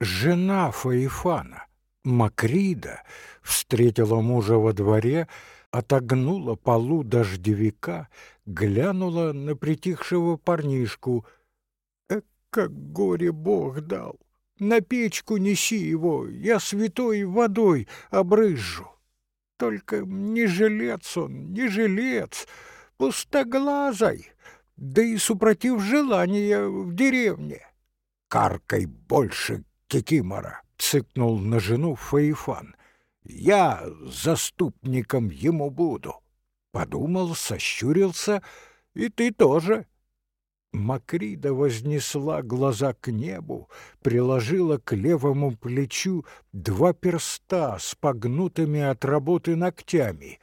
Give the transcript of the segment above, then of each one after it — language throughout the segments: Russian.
жена Фаифана, Макрида, встретила мужа во дворе, отогнула полу дождевика, глянула на притихшего парнишку. «Э, как горе Бог дал! На печку неси его, я святой водой обрыжу. Только не жилец он, не жилец, пустоглазой, да и супротив желания в деревне. Каркай больше, Кикимора, цыкнул на жену Фаифан. Я заступником ему буду. Подумал, сощурился, и ты тоже. Макрида вознесла глаза к небу, приложила к левому плечу два перста с погнутыми от работы ногтями.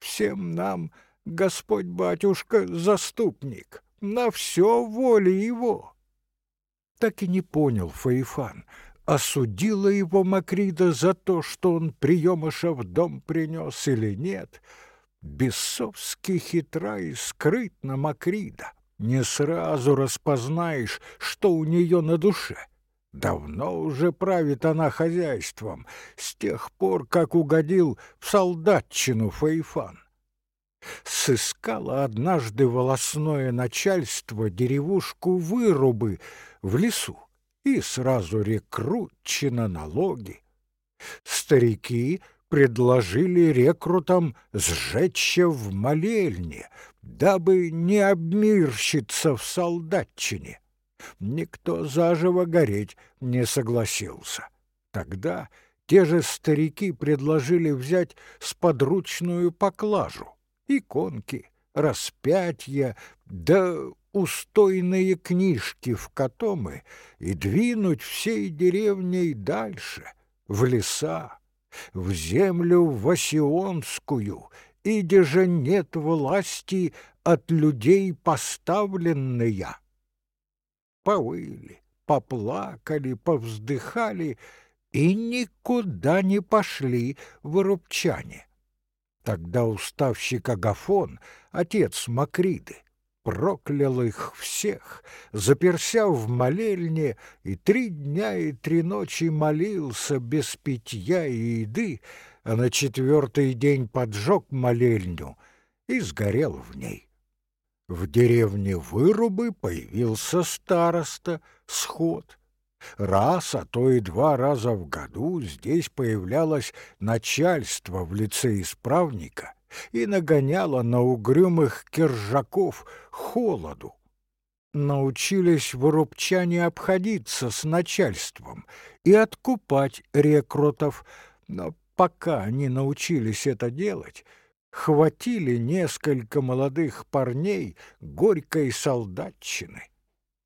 «Всем нам, Господь-батюшка, заступник, на все воля его!» Так и не понял Фаифан, осудила его Макрида за то, что он приемыша в дом принес или нет. Бесовски хитра и скрытна Макрида не сразу распознаешь, что у нее на душе. Давно уже правит она хозяйством, с тех пор, как угодил в солдатчину Фаифан. Сыскало однажды волосное начальство деревушку вырубы в лесу и сразу рекрутчина налоги. Старики предложили рекрутам сжечься в молельне, дабы не обмирщиться в солдатчине. Никто заживо гореть не согласился. Тогда те же старики предложили взять сподручную поклажу, иконки, распятья, да устойные книжки в котомы и двинуть всей деревней дальше, в леса, в землю Васионскую, иде же нет власти от людей поставленные. Повыли, поплакали, повздыхали и никуда не пошли вырубчане. Тогда уставщик Агафон, отец Макриды, проклял их всех, заперся в молельне и три дня и три ночи молился без питья и еды, а на четвертый день поджег молельню и сгорел в ней. В деревне Вырубы появился староста, сход. Раз, а то и два раза в году здесь появлялось начальство в лице исправника и нагоняло на угрюмых киржаков холоду. Научились вырубчане обходиться с начальством и откупать рекрутов, но пока они научились это делать, хватили несколько молодых парней горькой солдатчины.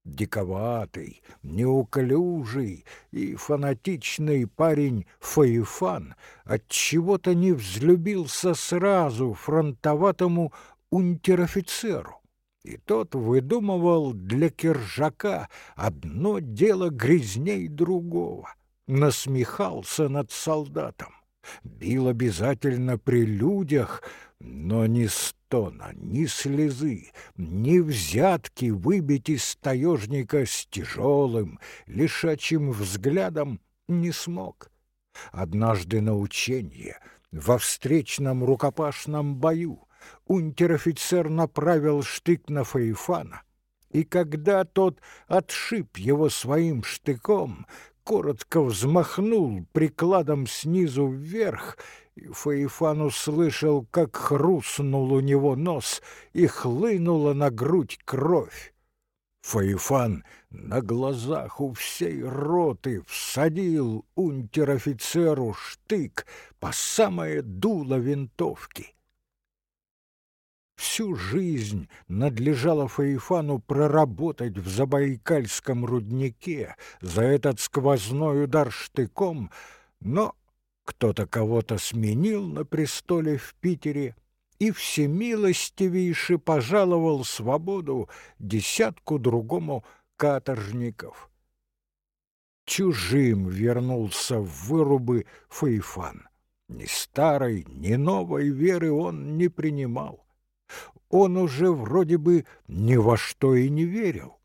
Диковатый, неуклюжий и фанатичный парень Фаифан от чего то не взлюбился сразу фронтоватому унтер-офицеру. И тот выдумывал для Киржака одно дело грязней другого, насмехался над солдатом бил обязательно при людях, но ни стона, ни слезы, ни взятки выбить из таежника с тяжелым, лишачим взглядом не смог. Однажды на ученье, во встречном рукопашном бою, унтер-офицер направил штык на Фаифана, и когда тот отшиб его своим штыком, коротко взмахнул прикладом снизу вверх, Фаифан услышал, как хрустнул у него нос и хлынула на грудь кровь. Фаифан на глазах у всей роты всадил унтер-офицеру штык по самое дуло винтовки. Всю жизнь надлежало Фаифану проработать в Забайкальском руднике за этот сквозной удар штыком, но кто-то кого-то сменил на престоле в Питере и всемилостивейше пожаловал свободу десятку другому каторжников. Чужим вернулся в вырубы Фаифан. Ни старой, ни новой веры он не принимал он уже вроде бы ни во что и не верил.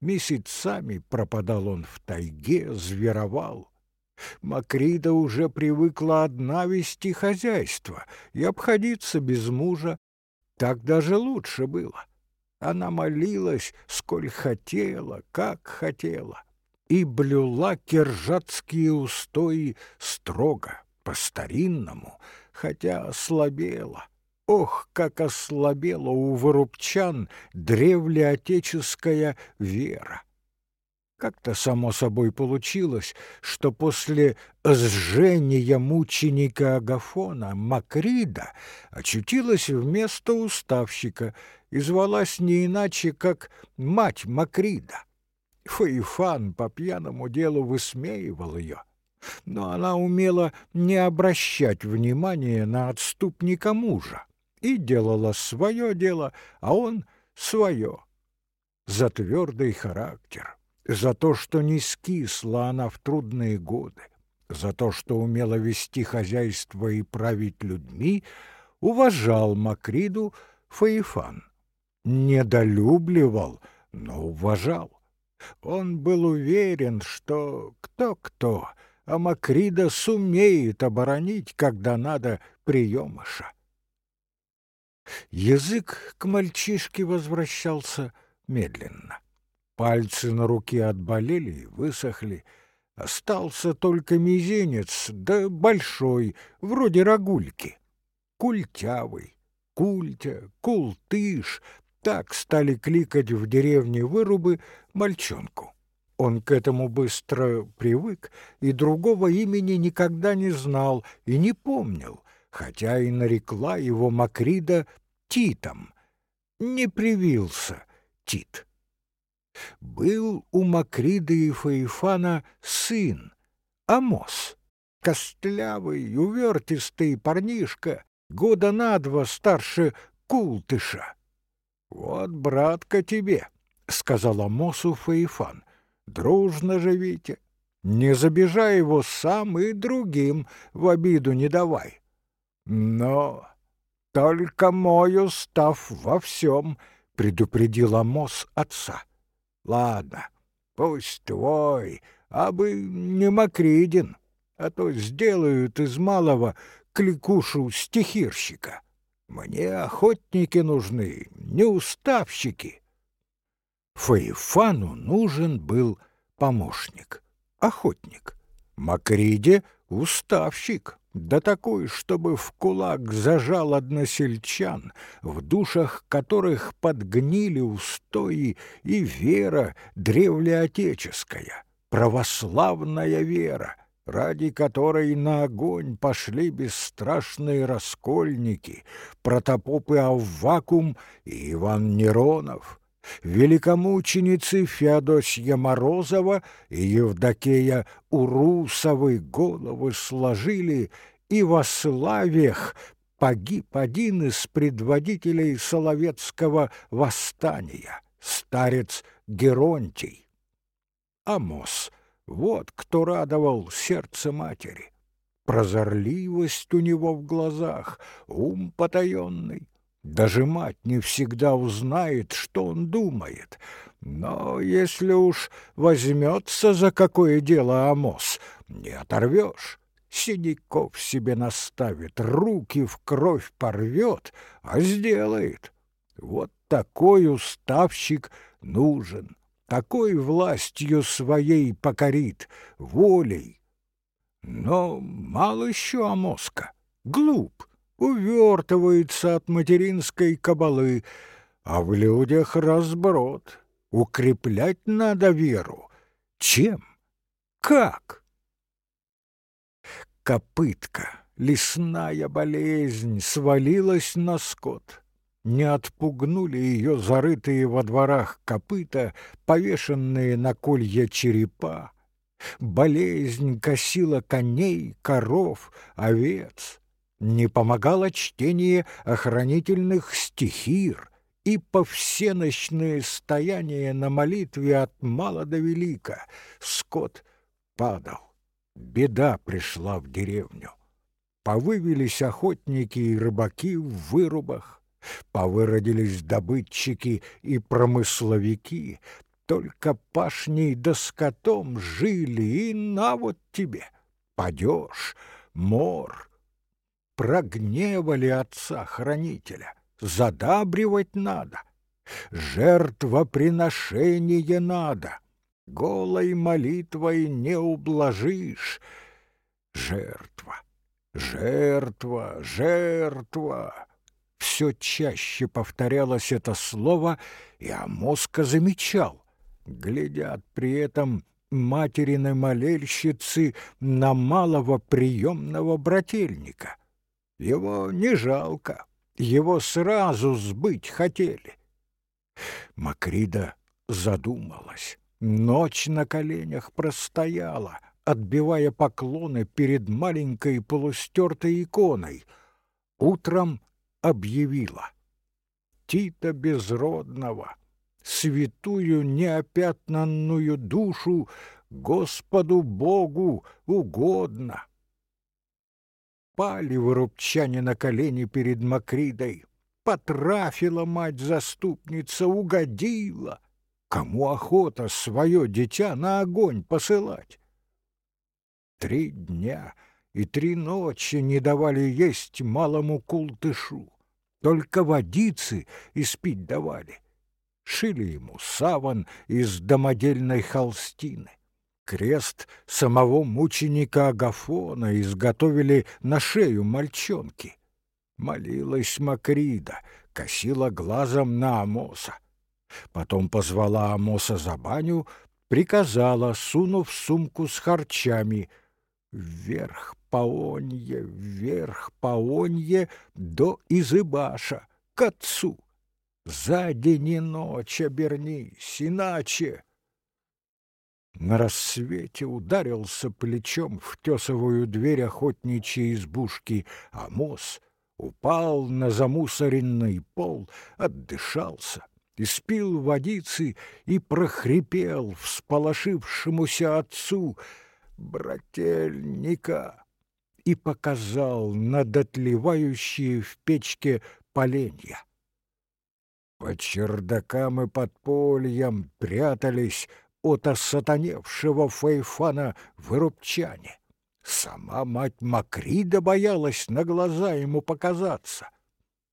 Месяцами пропадал он в тайге, зверовал. Макрида уже привыкла одна вести хозяйство и обходиться без мужа. Так даже лучше было. Она молилась, сколь хотела, как хотела, и блюла киржатские устои строго, по-старинному, хотя ослабела. Ох, как ослабела у вырубчан древлеотеческая вера! Как-то само собой получилось, что после сжения мученика Агафона Макрида очутилась вместо уставщика и звалась не иначе, как мать Макрида. Фаифан по пьяному делу высмеивал ее, но она умела не обращать внимания на отступника мужа и делала свое дело, а он свое, за твердый характер за то, что не скисла она в трудные годы, за то, что умела вести хозяйство и править людьми, уважал Макриду Фаифан. Недолюбливал, но уважал. Он был уверен, что кто-кто, а Макрида сумеет оборонить, когда надо, приемыша. Язык к мальчишке возвращался медленно. Пальцы на руке отболели и высохли. Остался только мизинец, да большой, вроде рогульки. Культявый, культя, култыш — так стали кликать в деревне вырубы мальчонку. Он к этому быстро привык и другого имени никогда не знал и не помнил, хотя и нарекла его Макрида Титом. Не привился Тит. Был у Макриды и Фаифана сын, Амос, костлявый, увертистый парнишка, года на два старше Култыша. «Вот, братка, тебе», — сказал Амосу Фаифан, — «дружно живите, не забежай его сам и другим в обиду не давай. Но только мой устав во всем», — предупредил Амос отца. Ладно, пусть твой, а бы не Макридин, а то сделают из малого кликушу стихирщика. Мне охотники нужны, не уставщики. Фаифану нужен был помощник, охотник. Макриде — уставщик да такой, чтобы в кулак зажал односельчан, в душах которых подгнили устои и вера древлеотеческая, православная вера, ради которой на огонь пошли бесстрашные раскольники, протопопы Аввакум и Иван Неронов, великомученицы Феодосья Морозова и Евдокея Урусовы головы сложили, и во славях погиб один из предводителей Соловецкого восстания, старец Геронтий. Амос, вот кто радовал сердце матери. Прозорливость у него в глазах, ум потаенный, даже мать не всегда узнает, что он думает. Но если уж возьмется за какое дело Амос, не оторвешь. Синяков себе наставит, руки в кровь порвет, а сделает. Вот такой уставщик нужен, такой властью своей покорит, волей. Но мало еще Амоска, глуп, увертывается от материнской кабалы, а в людях разброд. Укреплять надо веру. Чем? Как? Копытка, лесная болезнь, свалилась на скот. Не отпугнули ее зарытые во дворах копыта, повешенные на колья черепа. Болезнь косила коней, коров, овец не помогало чтение охранительных стихир и повсеночное стояние на молитве от мала до велика. Скот падал. Беда пришла в деревню. Повывелись охотники и рыбаки в вырубах, повыродились добытчики и промысловики, только пашней да скотом жили, и на вот тебе, падеж, мор. Прогневали отца-хранителя, задабривать надо, жертвоприношение надо, голой молитвой не ублажишь. Жертва, жертва, жертва. Все чаще повторялось это слово, и Амоска замечал. Глядят при этом материны молельщицы на малого приемного брательника. Его не жалко, его сразу сбыть хотели. Макрида задумалась. Ночь на коленях простояла, отбивая поклоны перед маленькой полустертой иконой. Утром объявила. Тита безродного, святую неопятнанную душу Господу Богу угодно. Пали вырубчане на колени перед Макридой, потрафила мать-заступница, угодила. Кому охота свое дитя на огонь посылать? Три дня и три ночи не давали есть малому култышу, только водицы испить давали. Шили ему саван из домодельной холстины. Крест самого мученика Агафона изготовили на шею мальчонки. Молилась Макрида, косила глазом на Амоса. Потом позвала Амоса за баню, приказала, сунув сумку с харчами, вверх по онье, вверх по онье до Изыбаша, к отцу. За день и ночь обернись, иначе... На рассвете ударился плечом в тесовую дверь охотничьей избушки Амос, упал на замусоренный пол, отдышался испил водицы и прохрипел всполошившемуся отцу «Брательника!» и показал на дотлевающие в печке поленья. По чердакам и подпольям прятались от осатаневшего Фейфана вырубчане. Сама мать Макрида боялась на глаза ему показаться —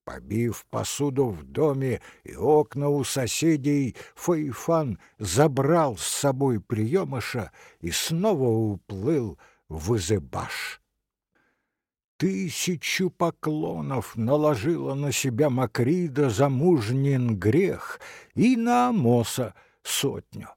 Побив посуду в доме и окна у соседей, Фейфан забрал с собой приемыша и снова уплыл в Изыбаш. Тысячу поклонов наложила на себя Макрида замужнин грех и на Амоса сотню.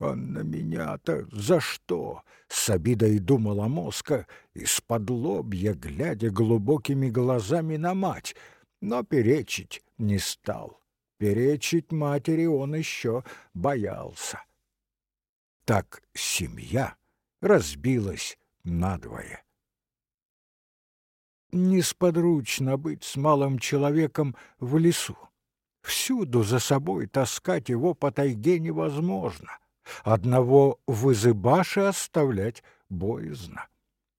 «А на меня-то за что?» — с обидой думала Моска, из-под лобья, глядя глубокими глазами на мать — но перечить не стал. Перечить матери он еще боялся. Так семья разбилась надвое. Несподручно быть с малым человеком в лесу. Всюду за собой таскать его по тайге невозможно. Одного в Изыбаше оставлять боязно.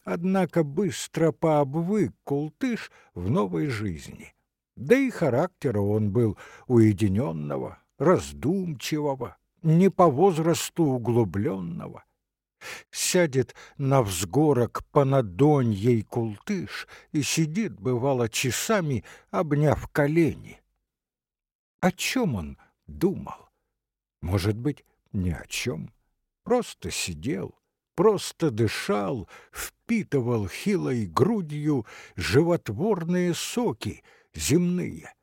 Однако быстро пообвык Култыш в новой жизни — да и характера он был уединенного, раздумчивого, не по возрасту углубленного. Сядет на взгорок понадонь ей култыш и сидит, бывало, часами, обняв колени. О чем он думал? Может быть, ни о чем. Просто сидел, просто дышал, впитывал хилой грудью животворные соки — земные.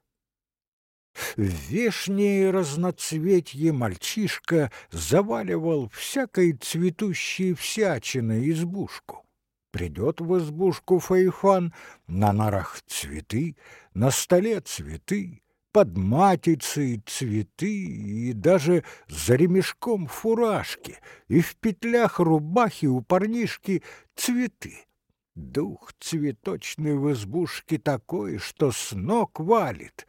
В вешнее разноцветье мальчишка заваливал всякой цветущей всячиной избушку. Придет в избушку Фейфан, на нарах цветы, на столе цветы, под матицей цветы и даже за ремешком фуражки, и в петлях рубахи у парнишки цветы. Дух цветочный в избушке такой, что с ног валит.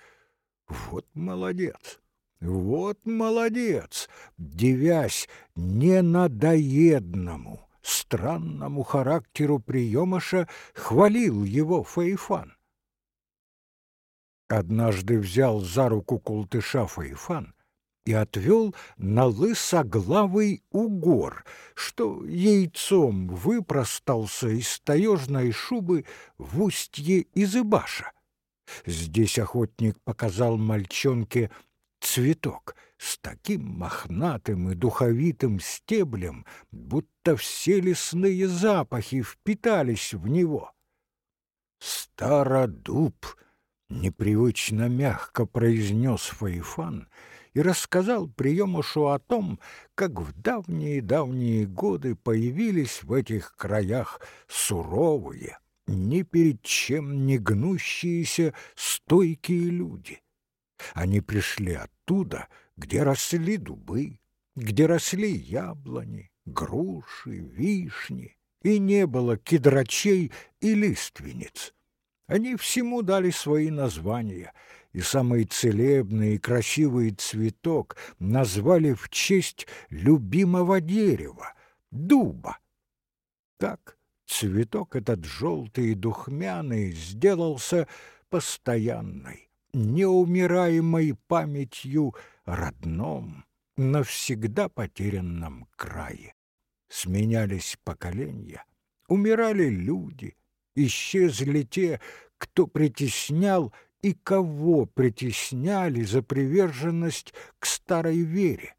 Вот молодец, вот молодец, девясь ненадоедному, странному характеру приемыша, хвалил его Фейфан. Однажды взял за руку култыша Фейфан и отвел на лысоглавый угор, что яйцом выпростался из таежной шубы в устье Изыбаша. Здесь охотник показал мальчонке цветок с таким мохнатым и духовитым стеблем, будто все лесные запахи впитались в него. «Стародуб!» — непривычно мягко произнес Фаифан и рассказал приемушу о том, как в давние-давние годы появились в этих краях суровые, ни перед чем не гнущиеся стойкие люди. Они пришли оттуда, где росли дубы, где росли яблони, груши, вишни, и не было кедрачей и лиственниц. Они всему дали свои названия, и самый целебный и красивый цветок назвали в честь любимого дерева — дуба. Так цветок этот желтый и духмяный сделался постоянной, неумираемой памятью родном, навсегда потерянном крае. Сменялись поколения, умирали люди, исчезли те, кто притеснял и кого притесняли за приверженность к старой вере.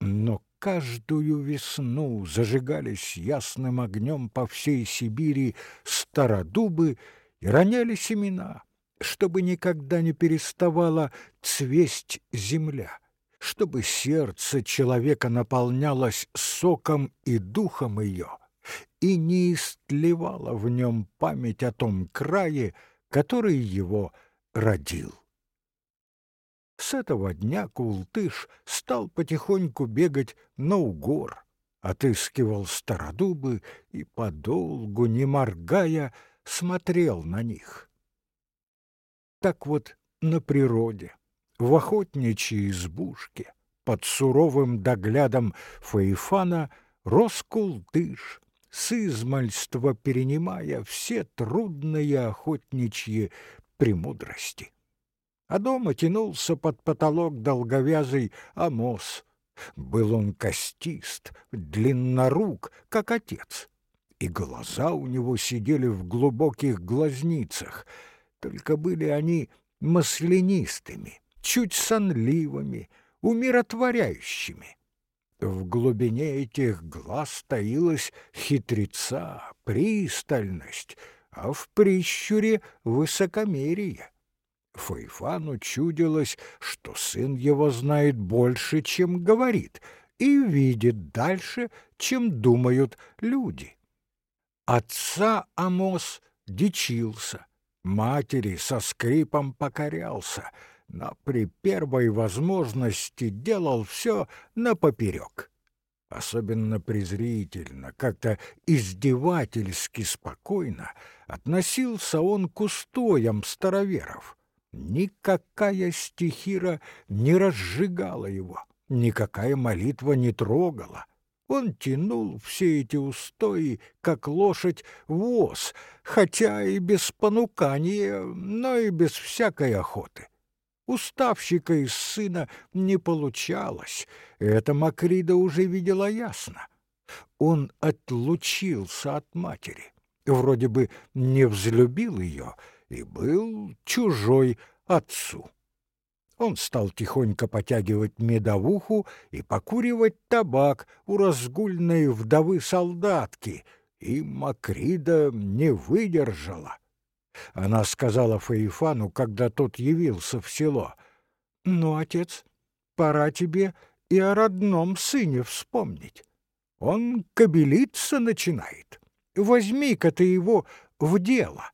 Но каждую весну зажигались ясным огнем по всей Сибири стародубы и роняли семена, чтобы никогда не переставала цвесть земля, чтобы сердце человека наполнялось соком и духом ее, и не истлевала в нем память о том крае, который его родил. С этого дня Култыш стал потихоньку бегать на угор, отыскивал стародубы и подолгу, не моргая, смотрел на них. Так вот на природе, в охотничьей избушке, под суровым доглядом Фаифана рос Култыш, с измальства перенимая все трудные охотничьи премудрости а дома тянулся под потолок долговязый Амос. Был он костист, длиннорук, как отец, и глаза у него сидели в глубоких глазницах, только были они маслянистыми, чуть сонливыми, умиротворяющими. В глубине этих глаз таилась хитреца, пристальность, а в прищуре — высокомерие. Файфану чудилось, что сын его знает больше, чем говорит, и видит дальше, чем думают люди. Отца Амос дичился, матери со скрипом покорялся, но при первой возможности делал все напоперек. Особенно презрительно, как-то издевательски спокойно относился он к устоям староверов — Никакая стихира не разжигала его, никакая молитва не трогала. Он тянул все эти устои, как лошадь воз, хотя и без понукания, но и без всякой охоты. Уставщика из сына не получалось, это Макрида уже видела ясно. Он отлучился от матери, вроде бы не взлюбил ее, и был чужой отцу. Он стал тихонько потягивать медовуху и покуривать табак у разгульной вдовы-солдатки, и Макрида не выдержала. Она сказала Фаифану, когда тот явился в село, «Ну, отец, пора тебе и о родном сыне вспомнить. Он кобелиться начинает. Возьми-ка ты его в дело».